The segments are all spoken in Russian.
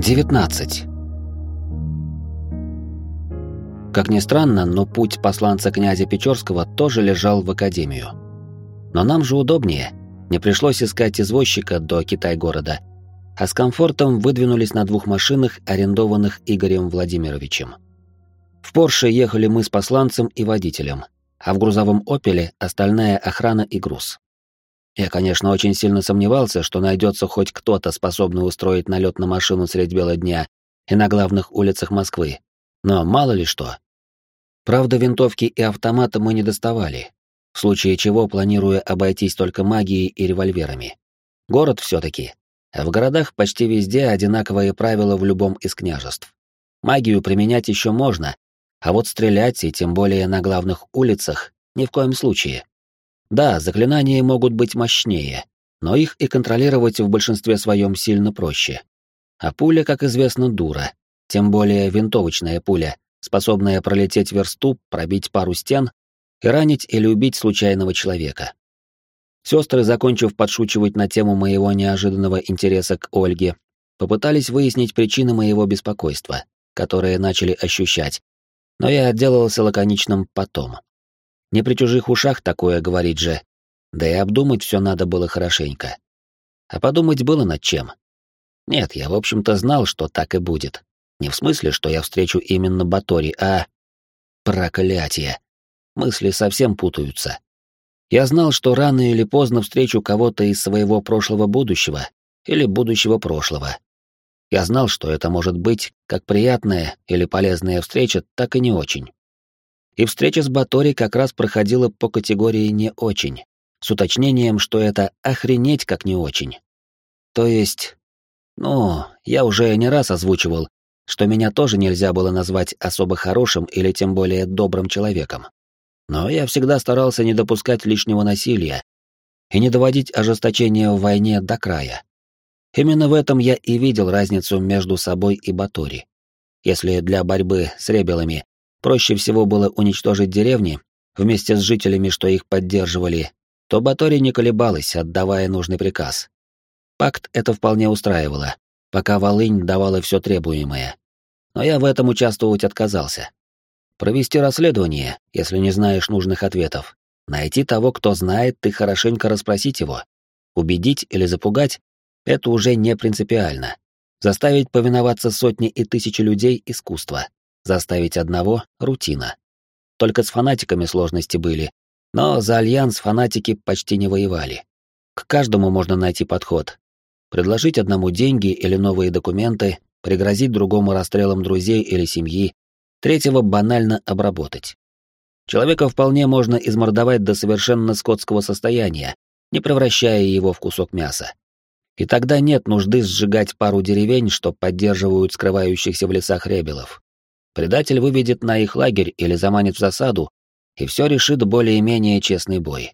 19. Как ни странно, но путь посланца князя Печорского тоже лежал в академию. Но нам же удобнее. Не пришлось искать извозчика до Китай-города, а с комфортом выдвинулись на двух машинах, арендованных Игорем Владимировичем. В Порше ехали мы с посланцем и водителем, а в грузовом «Опеле» остальная охрана и груз. Я, конечно, очень сильно сомневался, что найдется хоть кто-то, способный устроить налет на машину средь бела дня и на главных улицах Москвы. Но мало ли что. Правда, винтовки и автоматы мы не доставали, в случае чего планируя обойтись только магией и револьверами. Город все-таки. В городах почти везде одинаковые правила в любом из княжеств. Магию применять еще можно, а вот стрелять, и тем более на главных улицах, ни в коем случае. Да, заклинания могут быть мощнее, но их и контролировать в большинстве своем сильно проще. А пуля, как известно, дура, тем более винтовочная пуля, способная пролететь версту, пробить пару стен и ранить или убить случайного человека. Сестры, закончив подшучивать на тему моего неожиданного интереса к Ольге, попытались выяснить причины моего беспокойства, которые начали ощущать, но я отделался лаконичным потом. Не при чужих ушах такое говорить же. Да и обдумать все надо было хорошенько. А подумать было над чем. Нет, я, в общем-то, знал, что так и будет. Не в смысле, что я встречу именно Батори, а... Проклятие. Мысли совсем путаются. Я знал, что рано или поздно встречу кого-то из своего прошлого будущего или будущего прошлого. Я знал, что это может быть как приятная или полезная встреча, так и не очень. И встреча с Батори как раз проходила по категории «не очень», с уточнением, что это охренеть как не очень. То есть, ну, я уже не раз озвучивал, что меня тоже нельзя было назвать особо хорошим или тем более добрым человеком. Но я всегда старался не допускать лишнего насилия и не доводить ожесточение в войне до края. Именно в этом я и видел разницу между собой и Батори. Если для борьбы с ребелами проще всего было уничтожить деревни вместе с жителями, что их поддерживали, то Батори не колебалась, отдавая нужный приказ. Пакт это вполне устраивало, пока Волынь давала все требуемое. Но я в этом участвовать отказался. Провести расследование, если не знаешь нужных ответов. Найти того, кто знает, и хорошенько расспросить его. Убедить или запугать — это уже не принципиально. Заставить повиноваться сотни и тысячи людей — искусство. Заставить одного — рутина. Только с фанатиками сложности были, но за альянс фанатики почти не воевали. К каждому можно найти подход. Предложить одному деньги или новые документы, пригрозить другому расстрелом друзей или семьи, третьего банально обработать. Человека вполне можно измордовать до совершенно скотского состояния, не превращая его в кусок мяса. И тогда нет нужды сжигать пару деревень, что поддерживают скрывающихся в лесах ребелов. Предатель выведет на их лагерь или заманит в засаду, и все решит более-менее честный бой.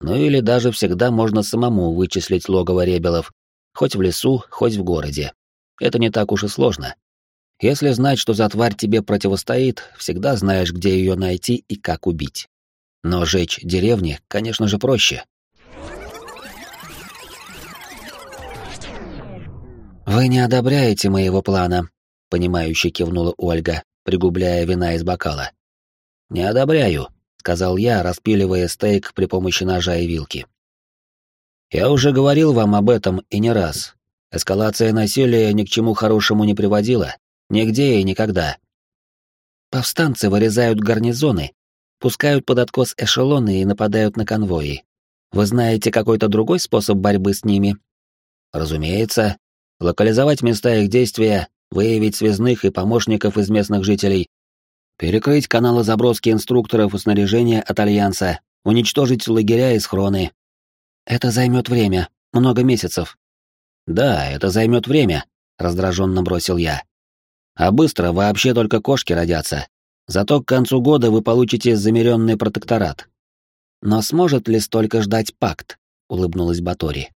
Ну или даже всегда можно самому вычислить логово ребелов, хоть в лесу, хоть в городе. Это не так уж и сложно. Если знать, что за тварь тебе противостоит, всегда знаешь, где ее найти и как убить. Но жечь деревни, конечно же, проще. «Вы не одобряете моего плана», — понимающе кивнула Ольга, пригубляя вина из бокала. «Не одобряю», — сказал я, распиливая стейк при помощи ножа и вилки. «Я уже говорил вам об этом и не раз. Эскалация насилия ни к чему хорошему не приводила. Нигде и никогда. Повстанцы вырезают гарнизоны, пускают под откос эшелоны и нападают на конвои. Вы знаете какой-то другой способ борьбы с ними? Разумеется. Локализовать места их действия, выявить связных и помощников из местных жителей, перекрыть каналы заброски инструкторов и снаряжения от Альянса, уничтожить лагеря и схроны. Это займет время, много месяцев. Да, это займет время, раздраженно бросил я. А быстро вообще только кошки родятся. Зато к концу года вы получите замеренный протекторат. Но сможет ли столько ждать пакт? улыбнулась Батори.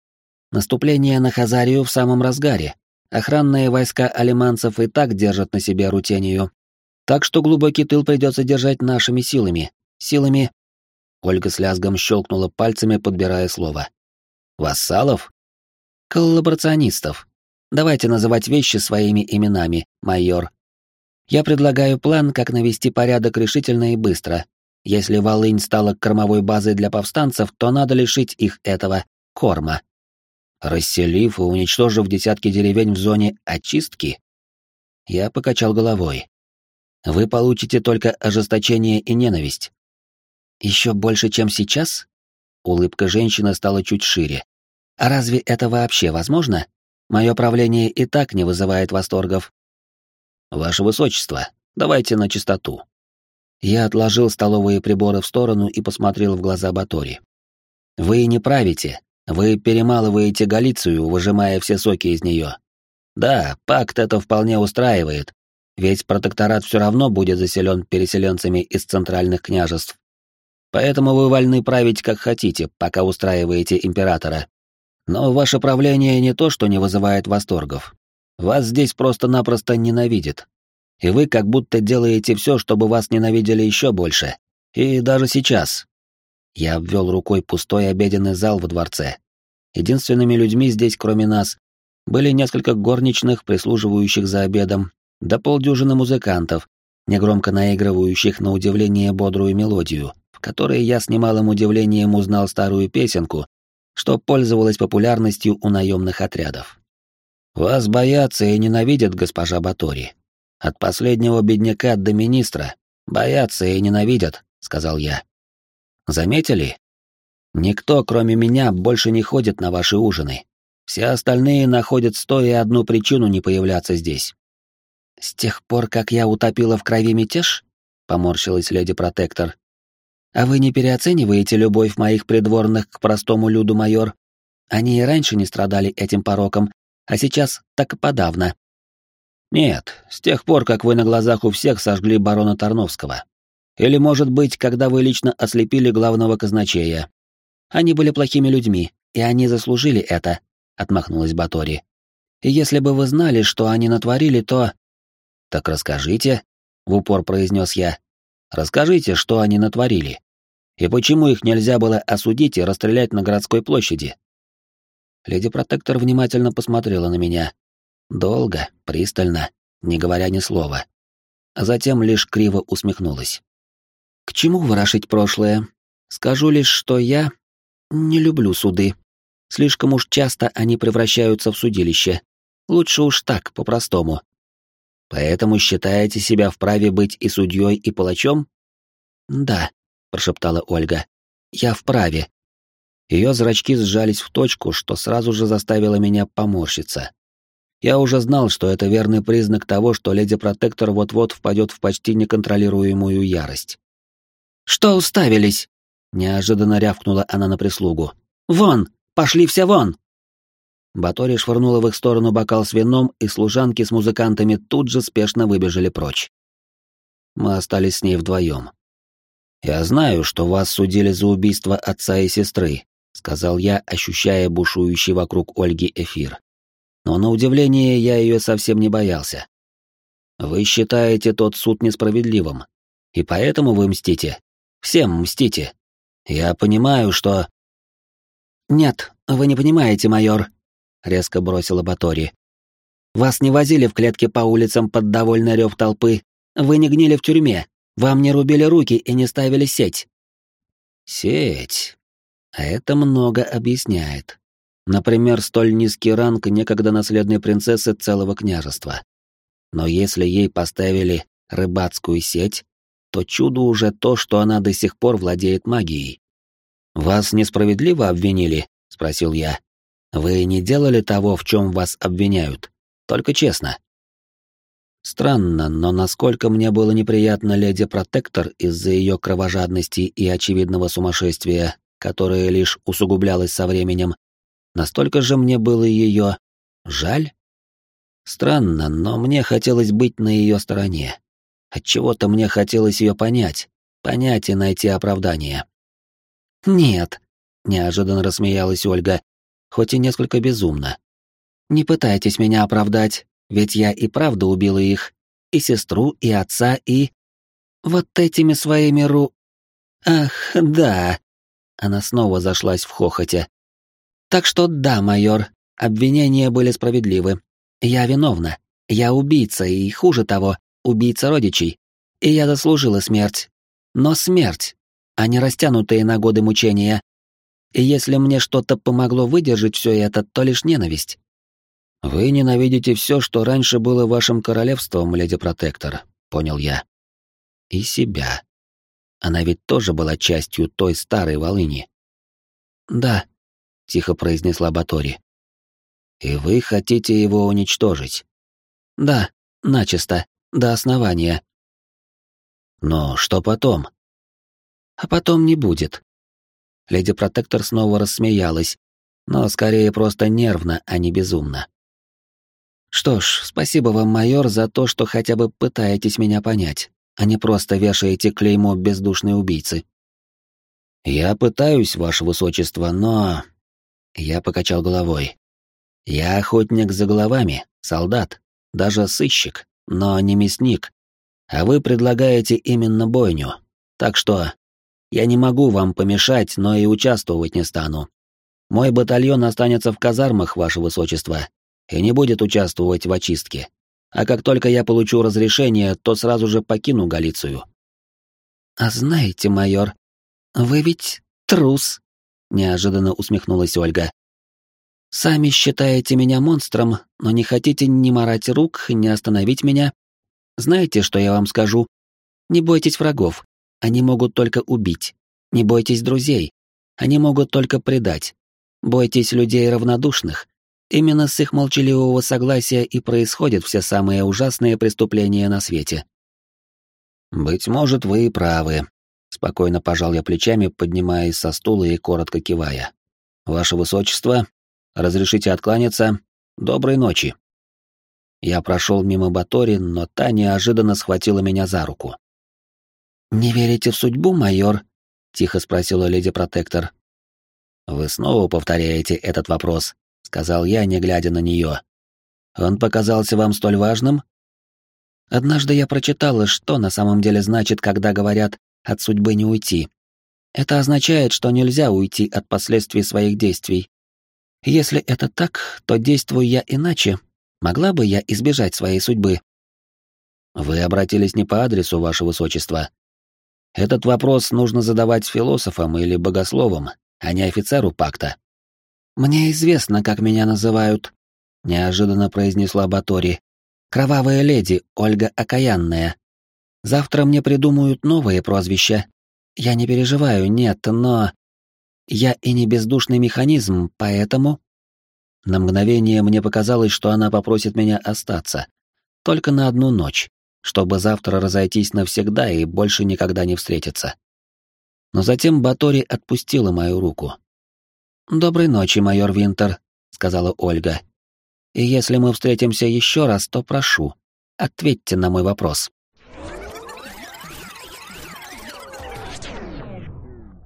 Наступление на Хазарию в самом разгаре. Охранные войска алиманцев и так держат на себе рутению. Так что глубокий тыл придется держать нашими силами. Силами... Ольга с лязгом щелкнула пальцами, подбирая слово. «Вассалов?» «Коллаборационистов. Давайте называть вещи своими именами, майор. Я предлагаю план, как навести порядок решительно и быстро. Если Волынь стала кормовой базой для повстанцев, то надо лишить их этого корма. Расселив и уничтожив десятки деревень в зоне очистки, я покачал головой. Вы получите только ожесточение и ненависть. Еще больше, чем сейчас? Улыбка женщины стала чуть шире. А разве это вообще возможно? Мое правление и так не вызывает восторгов. Ваше Высочество, давайте на чистоту. Я отложил столовые приборы в сторону и посмотрел в глаза Батори. Вы не правите, вы перемалываете Галицию, выжимая все соки из нее. Да, пакт это вполне устраивает, ведь протекторат все равно будет заселен переселенцами из центральных княжеств. Поэтому вы вольны править как хотите, пока устраиваете императора. Но ваше правление не то, что не вызывает восторгов. Вас здесь просто-напросто ненавидят. И вы как будто делаете все, чтобы вас ненавидели еще больше. И даже сейчас. Я обвел рукой пустой обеденный зал во дворце. Единственными людьми здесь, кроме нас, были несколько горничных, прислуживающих за обедом, да полдюжины музыкантов, негромко наигрывающих на удивление бодрую мелодию, в которой я с немалым удивлением узнал старую песенку, что пользовалась популярностью у наемных отрядов. «Вас боятся и ненавидят, госпожа Батори. От последнего бедняка до министра. Боятся и ненавидят», — сказал я. «Заметили? Никто, кроме меня, больше не ходит на ваши ужины. Все остальные находят сто и одну причину не появляться здесь». «С тех пор, как я утопила в крови мятеж?» — поморщилась леди-протектор. А вы не переоцениваете любовь моих придворных к простому люду, майор? Они и раньше не страдали этим пороком, а сейчас так подавно. Нет, с тех пор, как вы на глазах у всех сожгли барона Тарновского. Или, может быть, когда вы лично ослепили главного казначея. Они были плохими людьми, и они заслужили это, — отмахнулась Батори. И если бы вы знали, что они натворили, то... Так расскажите, — в упор произнес я. Расскажите, что они натворили. И почему их нельзя было осудить и расстрелять на городской площади? Леди Протектор внимательно посмотрела на меня. Долго, пристально, не говоря ни слова. А затем лишь криво усмехнулась. «К чему ворошить прошлое? Скажу лишь, что я не люблю суды. Слишком уж часто они превращаются в судилище. Лучше уж так, по-простому. Поэтому считаете себя вправе быть и судьей, и палачом? Да, прошептала Ольга. Я вправе. Ее зрачки сжались в точку, что сразу же заставило меня поморщиться. Я уже знал, что это верный признак того, что леди-протектор вот-вот впадет в почти неконтролируемую ярость. «Что уставились?» — неожиданно рявкнула она на прислугу. «Вон! Пошли все вон!» Батори швырнула в их сторону бокал с вином, и служанки с музыкантами тут же спешно выбежали прочь. Мы остались с ней вдвоем. «Я знаю, что вас судили за убийство отца и сестры», — сказал я, ощущая бушующий вокруг Ольги эфир. Но на удивление я ее совсем не боялся. «Вы считаете тот суд несправедливым, и поэтому вы мстите. Всем мстите. Я понимаю, что...» «Нет, вы не понимаете, майор», — резко бросила Батори. «Вас не возили в клетке по улицам под довольный рев толпы, вы не гнили в тюрьме, вам не рубили руки и не ставили сеть. Сеть. А это много объясняет. Например, столь низкий ранг некогда наследной принцессы целого княжества. Но если ей поставили рыбацкую сеть, то чудо уже то, что она до сих пор владеет магией. «Вас несправедливо обвинили?» — спросил я. «Вы не делали того, в чем вас обвиняют? Только честно». Странно, но насколько мне было неприятно леди Протектор из-за ее кровожадности и очевидного сумасшествия, которое лишь усугублялось со временем, настолько же мне было ее жаль. Странно, но мне хотелось быть на ее стороне. Отчего-то мне хотелось ее понять, понять и найти оправдание. «Нет», — неожиданно рассмеялась Ольга, хоть и несколько безумно. «Не пытайтесь меня оправдать. Ведь я и правда убила их, и сестру, и отца, и... Вот этими своими ру... Ах, да. Она снова зашлась в хохоте. Так что да, майор, обвинения были справедливы. Я виновна. Я убийца, и хуже того, убийца родичей. И я заслужила смерть. Но смерть, а не растянутые на годы мучения. И если мне что-то помогло выдержать все это, то лишь ненависть. Вы ненавидите все, что раньше было вашим королевством, леди Протектор, понял я. И себя. Она ведь тоже была частью той старой волыни. Да, тихо произнесла Батори. И вы хотите его уничтожить? Да, начисто, до основания. Но что потом? А потом не будет. Леди Протектор снова рассмеялась, но скорее просто нервно, а не безумно. Что ж, спасибо вам, майор, за то, что хотя бы пытаетесь меня понять, а не просто вешаете клеймо бездушной убийцы. Я пытаюсь, ваше высочество, но... Я покачал головой. Я охотник за головами, солдат, даже сыщик, но не мясник. А вы предлагаете именно бойню. Так что я не могу вам помешать, но и участвовать не стану. Мой батальон останется в казармах, ваше высочество, и не будет участвовать в очистке. А как только я получу разрешение, то сразу же покину Галицию. А знаете, майор, вы ведь трус, неожиданно усмехнулась Ольга. Сами считаете меня монстром, но не хотите ни марать рук, ни остановить меня. Знаете, что я вам скажу? Не бойтесь врагов, они могут только убить. Не бойтесь друзей, они могут только предать. Бойтесь людей равнодушных. Именно с их молчаливого согласия и происходят все самые ужасные преступления на свете. Быть может, вы и правы. Спокойно пожал я плечами, поднимаясь со стула и коротко кивая. Ваше высочество, Разрешите откланяться. Доброй ночи. Я прошел мимо Батори, но та неожиданно схватила меня за руку. «Не верите в судьбу, майор?» — тихо спросила леди Протектор. «Вы снова повторяете этот вопрос», — сказал я, не глядя на нее. «Он показался вам столь важным?» Однажды я прочитала, что на самом деле значит, когда говорят «от судьбы не уйти». Это означает, что нельзя уйти от последствий своих действий, если это так, то действую я иначе. Могла бы я избежать своей судьбы? Вы обратились не по адресу, ваше высочество. Этот вопрос нужно задавать философам или богословам, а не офицеру пакта. Мне известно, как меня называют, неожиданно произнесла Батори. Кровавая леди Ольга Окаянная. Завтра мне придумают новые прозвища. Я не переживаю, нет, но я и не бездушный механизм, поэтому... На мгновение мне показалось, что она попросит меня остаться. Только на одну ночь, чтобы завтра разойтись навсегда и больше никогда не встретиться. Но затем Батори отпустила мою руку. «Доброй ночи, майор Винтер», — сказала Ольга. «И если мы встретимся еще раз, то прошу, ответьте на мой вопрос».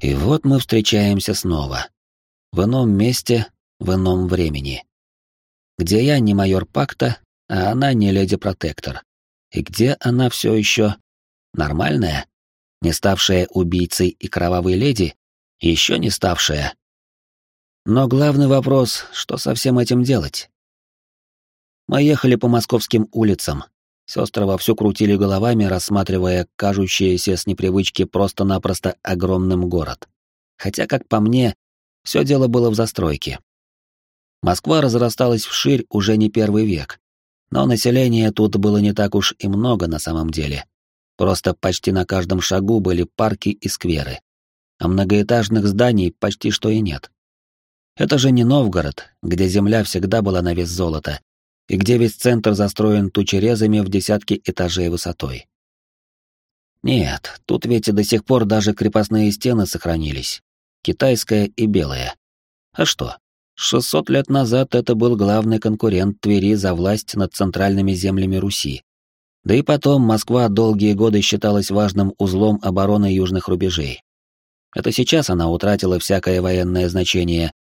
И вот мы встречаемся снова. В ином месте, в ином времени. Где я не майор Пакта, а она не леди-протектор. И где она все еще нормальная, не ставшая убийцей и кровавой леди, еще не ставшая. Но главный вопрос, что со всем этим делать? Мы ехали по московским улицам, Сестры вовсю крутили головами, рассматривая кажущиеся с непривычки просто-напросто огромным город. Хотя, как по мне, все дело было в застройке. Москва разрасталась вширь уже не первый век, но населения тут было не так уж и много на самом деле. Просто почти на каждом шагу были парки и скверы, а многоэтажных зданий почти что и нет. Это же не Новгород, где земля всегда была на вес золота, и где весь центр застроен тучерезами в десятки этажей высотой. Нет, тут ведь и до сих пор даже крепостные стены сохранились, китайская и белая. А что? 600 лет назад это был главный конкурент Твери за власть над центральными землями Руси. Да и потом Москва долгие годы считалась важным узлом обороны южных рубежей. Это сейчас она утратила всякое военное значение,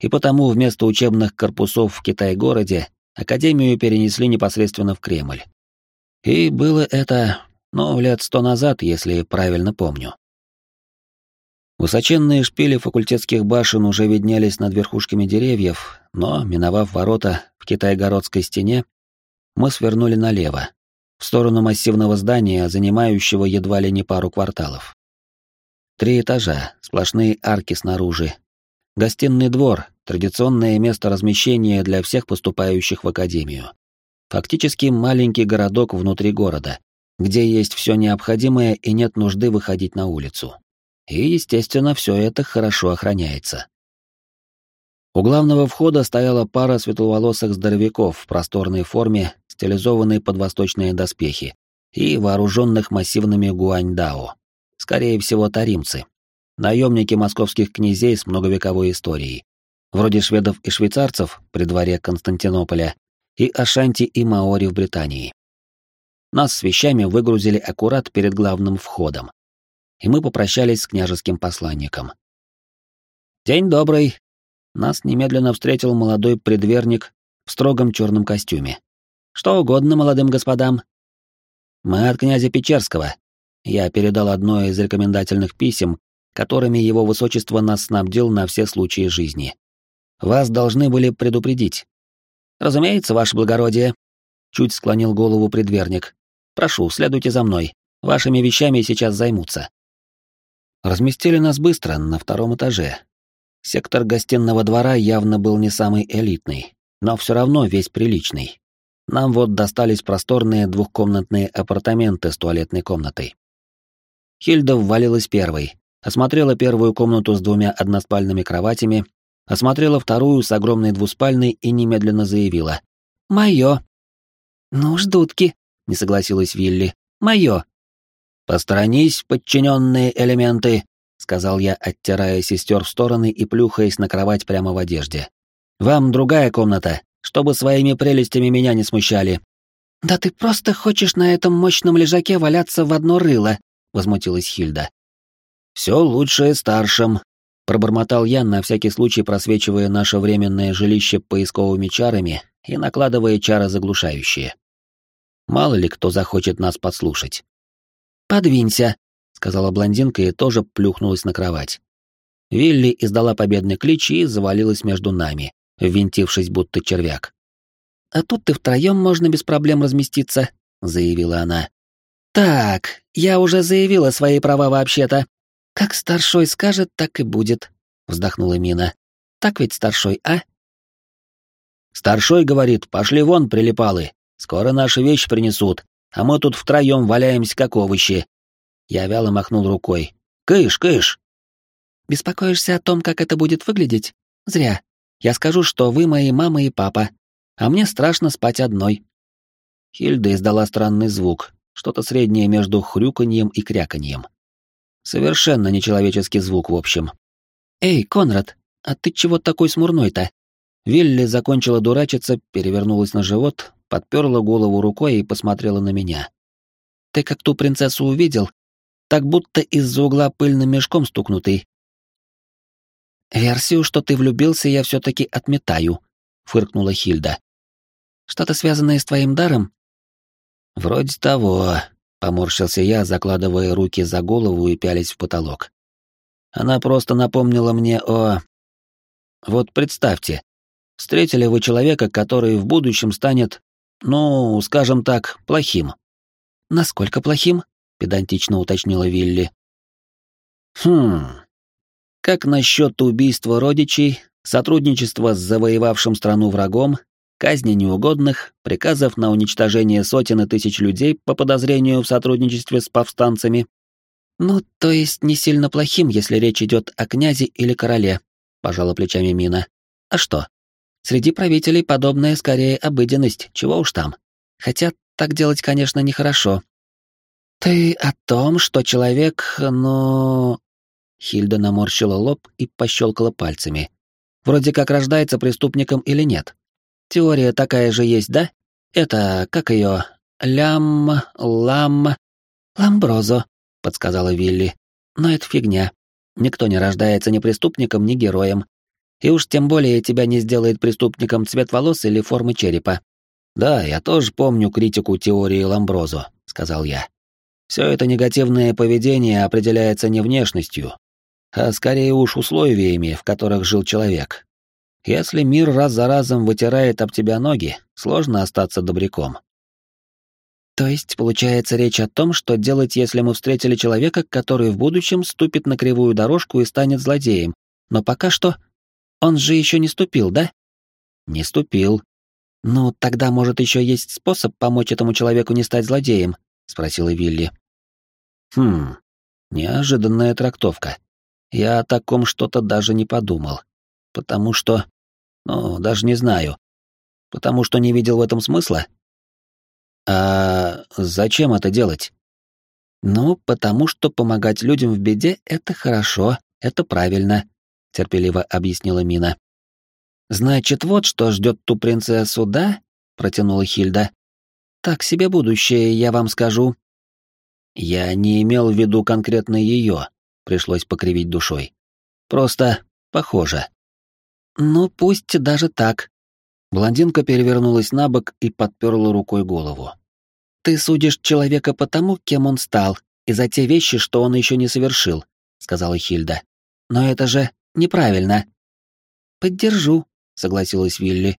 и потому вместо учебных корпусов в Китай-городе Академию перенесли непосредственно в Кремль. И было это, ну, лет сто назад, если правильно помню. Высоченные шпили факультетских башен уже виднелись над верхушками деревьев, но, миновав ворота в китайгородской стене, мы свернули налево, в сторону массивного здания, занимающего едва ли не пару кварталов. Три этажа, сплошные арки снаружи. Гостиный двор, традиционное место размещения для всех поступающих в академию. Фактически маленький городок внутри города, где есть все необходимое и нет нужды выходить на улицу. И, естественно, все это хорошо охраняется. У главного входа стояла пара светловолосых здоровяков в просторной форме, стилизованной под восточные доспехи, и вооруженных массивными гуаньдао. Скорее всего, таримцы. Наемники московских князей с многовековой историей. Вроде шведов и швейцарцев при дворе Константинополя и Ашанти и Маори в Британии. Нас с вещами выгрузили аккурат перед главным входом. И мы попрощались с княжеским посланником. «День добрый!» Нас немедленно встретил молодой предверник в строгом черном костюме. «Что угодно молодым господам?» «Мы от князя Печерского». Я передал одно из рекомендательных писем, которыми его высочество нас снабдил на все случаи жизни. «Вас должны были предупредить». «Разумеется, ваше благородие», — чуть склонил голову предверник. Прошу, следуйте за мной. Вашими вещами сейчас займутся. Разместили нас быстро, на втором этаже. Сектор гостиного двора явно был не самый элитный, но все равно весь приличный. Нам вот достались просторные двухкомнатные апартаменты с туалетной комнатой. Хильда ввалилась первой, осмотрела первую комнату с двумя односпальными кроватями, осмотрела вторую с огромной двуспальной и немедленно заявила. «Моё». «Ну, ждутки», не согласилась Вилли. Мое. Посторонись, подчиненные элементы, сказал я, оттирая сестер в стороны и плюхаясь на кровать прямо в одежде. Вам другая комната, чтобы своими прелестями меня не смущали. Да ты просто хочешь на этом мощном лежаке валяться в одно рыло, возмутилась Хильда. Все лучшее старшим, пробормотал я, на всякий случай просвечивая наше временное жилище поисковыми чарами и накладывая чары заглушающие. Мало ли кто захочет нас подслушать. «Подвинься», — сказала блондинка и тоже плюхнулась на кровать. Вилли издала победный клич и завалилась между нами, ввинтившись будто червяк. «А тут ты втроем можно без проблем разместиться», — заявила она. «Так, я уже заявила свои права вообще-то. Как старшой скажет, так и будет», — вздохнула Мина. «Так ведь старшой, а?» «Старшой говорит, пошли вон, прилипалы», Скоро наши вещи принесут, а мы тут втроем валяемся как овощи. Я вяло махнул рукой. Кыш, кыш. Беспокоишься о том, как это будет выглядеть? Зря. Я скажу, что вы мои мама и папа, а мне страшно спать одной. Хильда издала странный звук, что-то среднее между хрюканьем и кряканьем. Совершенно нечеловеческий звук, в общем. «Эй, Конрад, а ты чего такой смурной-то?» Вилли закончила дурачиться, перевернулась на живот, подперла голову рукой и посмотрела на меня. «Ты как ту принцессу увидел? Так будто из-за угла пыльным мешком стукнутый». «Версию, что ты влюбился, я все-таки отметаю», — фыркнула Хильда. «Что-то связанное с твоим даром?» «Вроде того», — поморщился я, закладывая руки за голову и пялись в потолок. Она просто напомнила мне о... Вот представьте, встретили вы человека, который в будущем станет ну, скажем так, плохим. Насколько плохим? педантично уточнила Вилли. Хм. Как насчет убийства родичей, сотрудничества с завоевавшим страну врагом, казни неугодных, приказов на уничтожение сотен и тысяч людей по подозрению в сотрудничестве с повстанцами? Ну, то есть не сильно плохим, если речь идет о князе или короле, пожала плечами Мина. А что? Среди правителей подобное скорее обыденность, чего уж там. Хотя так делать, конечно, нехорошо. Ты о том, что человек, ну... Хильда наморщила лоб и пощелкала пальцами. Вроде как рождается преступником или нет. Теория такая же есть, да? Это, как ее, лям... лам... ламброзо, подсказала Вилли. Но это фигня. Никто не рождается ни преступником, ни героем. И уж тем более тебя не сделает преступником цвет волос или формы черепа. Да, я тоже помню критику теории Ламброзо, сказал я. Все это негативное поведение определяется не внешностью, а скорее уж условиями, в которых жил человек. Если мир раз за разом вытирает об тебя ноги, сложно остаться добряком. То есть, получается речь о том, что делать, если мы встретили человека, который в будущем ступит на кривую дорожку и станет злодеем. Но пока что... Он же еще не ступил, да? Не ступил. Ну, тогда, может, еще есть способ помочь этому человеку не стать злодеем? Спросила Вилли. Хм, неожиданная трактовка. Я о таком что-то даже не подумал. Потому что... Ну, даже не знаю. Потому что не видел в этом смысла? А зачем это делать? Ну, потому что помогать людям в беде — это хорошо, это правильно, — терпеливо объяснила Мина. «Значит, вот что ждет ту принцессу, да?» — протянула Хильда. «Так себе будущее, я вам скажу». «Я не имел в виду конкретно ее», — пришлось покривить душой. «Просто похоже». «Ну, пусть даже так». Блондинка перевернулась на бок и подперла рукой голову. «Ты судишь человека по тому, кем он стал, и за те вещи, что он еще не совершил», — сказала Хильда. «Но это же неправильно». «Поддержу», — согласилась Вилли.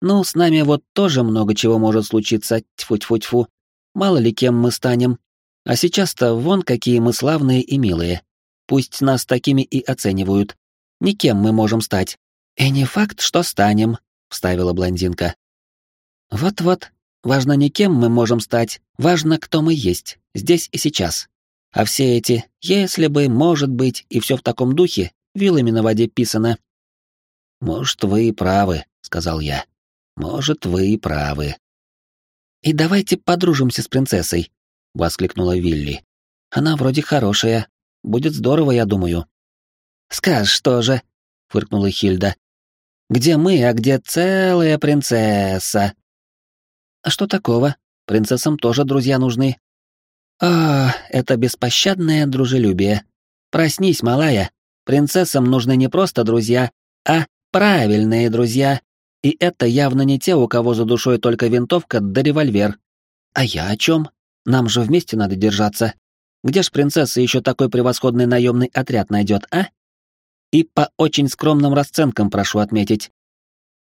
«Ну, с нами вот тоже много чего может случиться, тьфу-тьфу-тьфу. Мало ли кем мы станем. А сейчас-то вон какие мы славные и милые. Пусть нас такими и оценивают. Никем мы можем стать. И не факт, что станем», — вставила блондинка. «Вот-вот, важно не кем мы можем стать, важно, кто мы есть, здесь и сейчас. А все эти «если бы», «может быть» и все в таком духе вилами на воде писано. «Может, вы и правы», — сказал я. «Может, вы и правы». «И давайте подружимся с принцессой», — воскликнула Вилли. «Она вроде хорошая. Будет здорово, я думаю». «Скажешь тоже», — фыркнула Хильда. «Где мы, а где целая принцесса?» «А что такого? Принцессам тоже друзья нужны». «А, это беспощадное дружелюбие. Проснись, малая. Принцессам нужны не просто друзья, а правильные друзья. И это явно не те, у кого за душой только винтовка да револьвер. А я о чем? Нам же вместе надо держаться. Где ж принцесса еще такой превосходный наемный отряд найдет, а? И по очень скромным расценкам прошу отметить.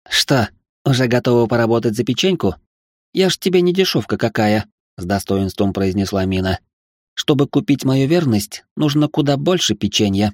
Что, уже готова поработать за печеньку? Я ж тебе не дешевка какая, с достоинством произнесла Мина. Чтобы купить мою верность, нужно куда больше печенья.